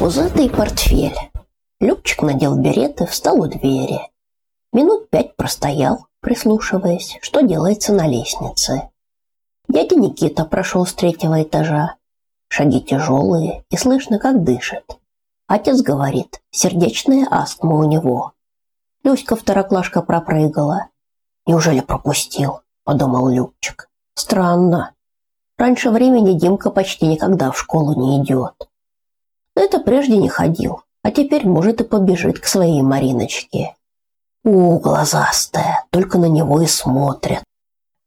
Пузатый портфель. Любчик надел берет и встал у двери. Минут пять простоял, прислушиваясь, что делается на лестнице. Дядя Никита прошел с третьего этажа. Шаги тяжелые, и слышно, как дышит. Отец говорит, сердечная астма у него. Люська второклашка пропрыгала. Неужели пропустил? Подумал Любчик. Странно. Раньше времени Димка почти никогда в школу не идет. Это прежде не ходил, а теперь, может, и побежит к своей Мариночке. У, глазастая, только на него и смотрят.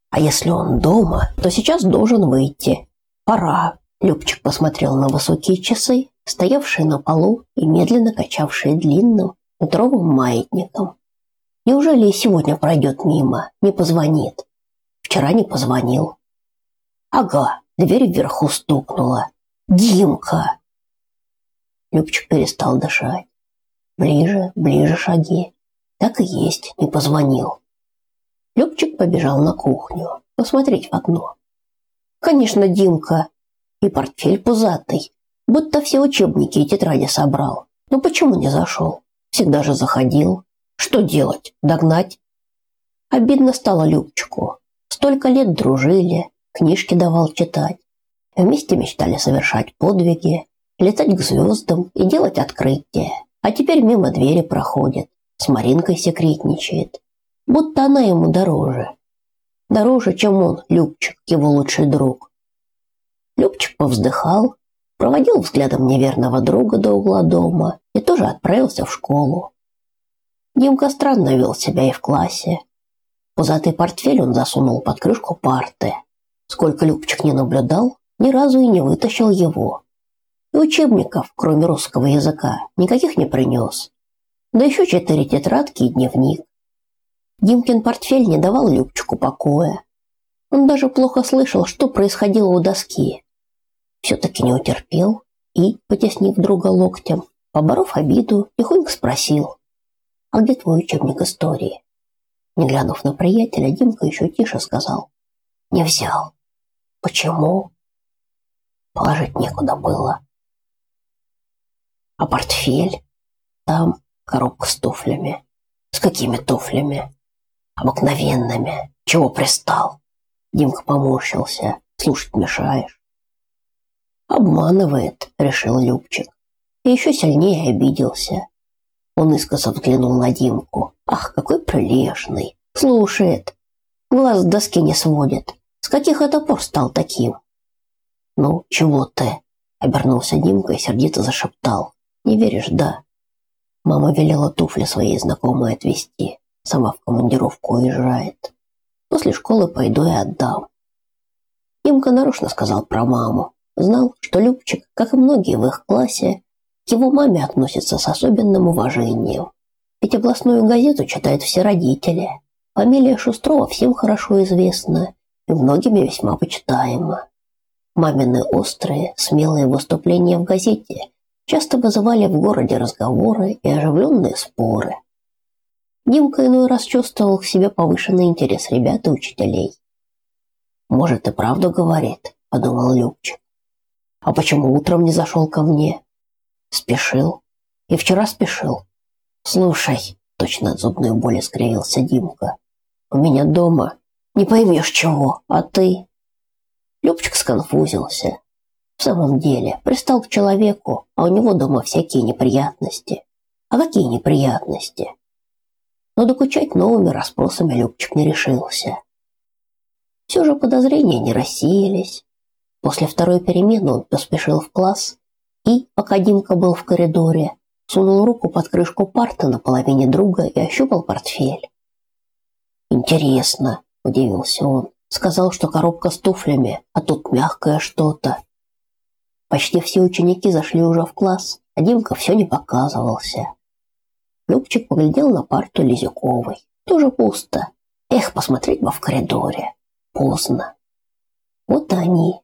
А если он дома, то сейчас должен выйти. Пора. Любчик посмотрел на высокие часы, стоявшие на полу и медленно качавшие длинным метровым маятником. Неужели и сегодня пройдет мимо, не позвонит? Вчера не позвонил. Ага, дверь вверху стукнула. Димка! Любчик перестал дышать. Ближе, ближе шаги. Так и есть, не позвонил. Любчик побежал на кухню, посмотреть в окно. Конечно, Димка. И портфель пузатый, будто все учебники и тетради собрал. Но почему не зашел? Всегда же заходил. Что делать? Догнать? Обидно стало Любчику. Столько лет дружили, книжки давал читать. Вместе мечтали совершать подвиги, летать к звездам и делать открытия. А теперь мимо двери проходит, с Маринкой секретничает будто она ему дороже. Дороже, чем он, Любчик, его лучший друг. Любчик повздыхал, проводил взглядом неверного друга до угла дома и тоже отправился в школу. Димка странно вел себя и в классе. Пузатый портфель он засунул под крышку парты. Сколько Любчик не наблюдал, ни разу и не вытащил его. И учебников, кроме русского языка, никаких не принес. Да еще четыре тетрадки и дневник. Димкин портфель не давал Любчику покоя. Он даже плохо слышал, что происходило у доски. Все-таки не утерпел и, потеснив друга локтем, поборов обиду, тихонько спросил, «А где твой учебник истории?» Не глянув на приятеля, Димка еще тише сказал, «Не взял». «Почему?» Положить некуда было. А портфель? Там коробка с туфлями. С какими туфлями? обыкновенными. Чего пристал? Димка поморщился. Слушать мешаешь. Обманывает, решил Любчик. И еще сильнее обиделся. Он искоса взглянул на Димку. Ах, какой прилежный. Слушает. Глаз с доски не сводит. С каких это пор стал таким? Ну, чего ты? Обернулся Димка и сердито зашептал. Не веришь, да? Мама велела туфли своей знакомой отвезти. Сама в командировку уезжает. После школы пойду и отдам. Имка нарочно сказал про маму. Знал, что Любчик, как и многие в их классе, к его маме относится с особенным уважением. Ведь областную газету читают все родители. Фамилия Шустрова всем хорошо известна и многими весьма почитаема. Мамины острые, смелые выступления в газете часто вызывали в городе разговоры и оживленные споры. Димка иной раз чувствовал к себе повышенный интерес ребят и учителей. «Может, и правду говорит», — подумал Любчик. «А почему утром не зашел ко мне?» «Спешил. И вчера спешил. Слушай», — точно от зубной боли скривился Димка. «У меня дома. Не поймешь чего, а ты...» Любчик сконфузился. В самом деле, пристал к человеку, а у него дома всякие неприятности. А какие неприятности? но докучать новыми расспросами Любчик не решился. Все же подозрения не рассеялись. После второй перемены он поспешил в класс и, пока Димка был в коридоре, сунул руку под крышку парты на половине друга и ощупал портфель. «Интересно», – удивился он. Сказал, что коробка с туфлями, а тут мягкое что-то. Почти все ученики зашли уже в класс, а Димка все не показывался. Любчик поглядел на парту Лизюковой. Тоже пусто. Эх, посмотреть бы в коридоре. Поздно. Вот они.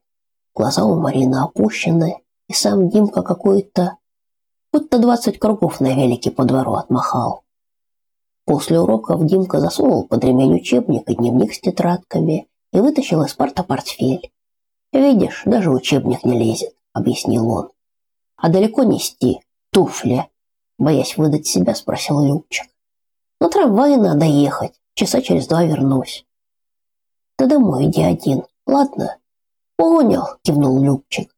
Глаза у Марины опущены, и сам Димка какой-то... Будто двадцать кругов на велике по двору отмахал. После уроков Димка засунул под ремень учебник и дневник с тетрадками и вытащил из парта портфель. «Видишь, даже учебник не лезет», — объяснил он. А далеко нести? Туфли. Боясь выдать себя, спросил Любчик. На трамвае надо ехать. Часа через два вернусь. Да домой иди один. Ладно? Понял, кивнул Любчик.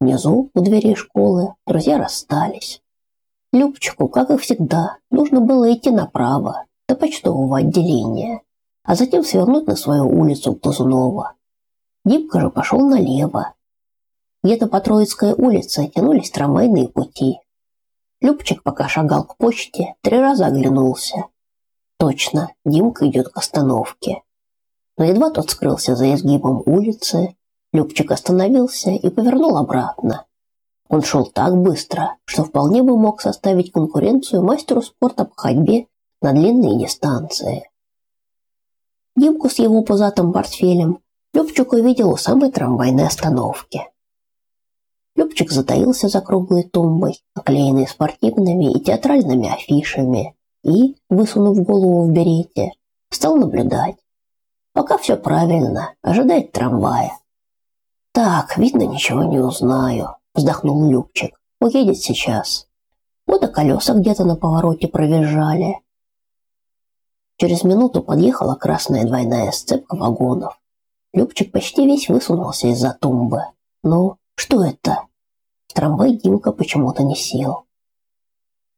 Внизу, у двери школы, друзья расстались. Любчику, как и всегда, нужно было идти направо, до почтового отделения, а затем свернуть на свою улицу Плазунова. Димка же пошел налево. Где-то по Троицкой улице тянулись трамвайные пути. Любчик, пока шагал к почте, три раза оглянулся. Точно, Димка идет к остановке. Но едва тот скрылся за изгибом улицы, Любчик остановился и повернул обратно. Он шел так быстро, что вполне бы мог составить конкуренцию мастеру спорта по ходьбе на длинные дистанции. Димку с его пузатым портфелем Любчик увидел у самой трамвайной остановки. Любчик затаился за круглой тумбой, оклеенной спортивными и театральными афишами, и, высунув голову в берете, стал наблюдать. Пока все правильно, ожидает трамвая. Так, видно, ничего не узнаю вздохнул Любчик. Уедет сейчас. Вот и колеса где-то на повороте провизжали. Через минуту подъехала красная двойная сцепка вагонов. Любчик почти весь высунулся из-за тумбы. Ну, что это? В трамвай Димка почему-то не сел.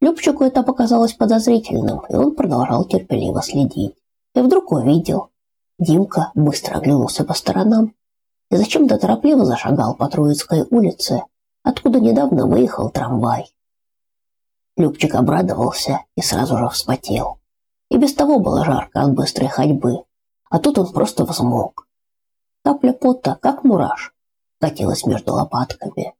Любчику это показалось подозрительным, и он продолжал терпеливо следить. И вдруг увидел. Димка быстро оглянулся по сторонам и зачем-то торопливо зашагал по Троицкой улице, откуда недавно выехал трамвай. Любчик обрадовался и сразу же вспотел. И без того было жарко от быстрой ходьбы, а тут он просто взмок. Капля пота, как мураш, катилась между лопатками.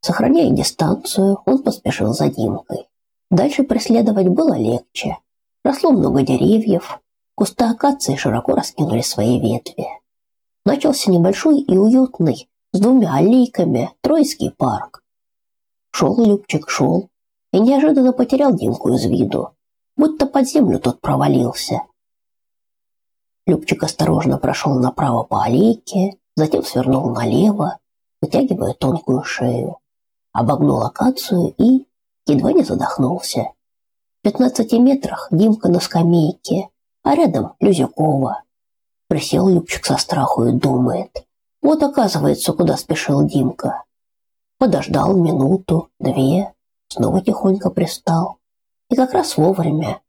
Сохраняя дистанцию, он поспешил за Димкой. Дальше преследовать было легче. Росло много деревьев, кусты акации широко раскинули свои ветви. Начался небольшой и уютный с двумя аллейками Тройский парк. Шел Любчик, шел, и неожиданно потерял Димку из виду, будто под землю тот провалился. Любчик осторожно прошел направо по аллейке, затем свернул налево, вытягивая тонкую шею, обогнул акацию и едва не задохнулся. В пятнадцати метрах Димка на скамейке, а рядом Люзякова. Присел Любчик со страху и думает, вот оказывается, куда спешил Димка. Подождал минуту, две, снова тихонько пристал. И как раз вовремя.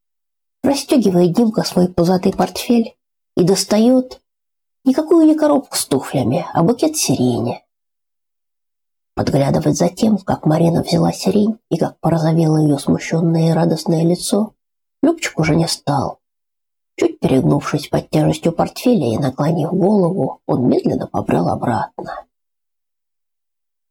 Расстегивает Димка свой пузатый портфель и достает никакую не коробку с туфлями, а букет сирени. Подглядывать за тем, как Марина взяла сирень и как порозовело ее смущенное и радостное лицо, Любчик уже не стал. Чуть перегнувшись под тяжестью портфеля и наклонив голову, он медленно побрел обратно.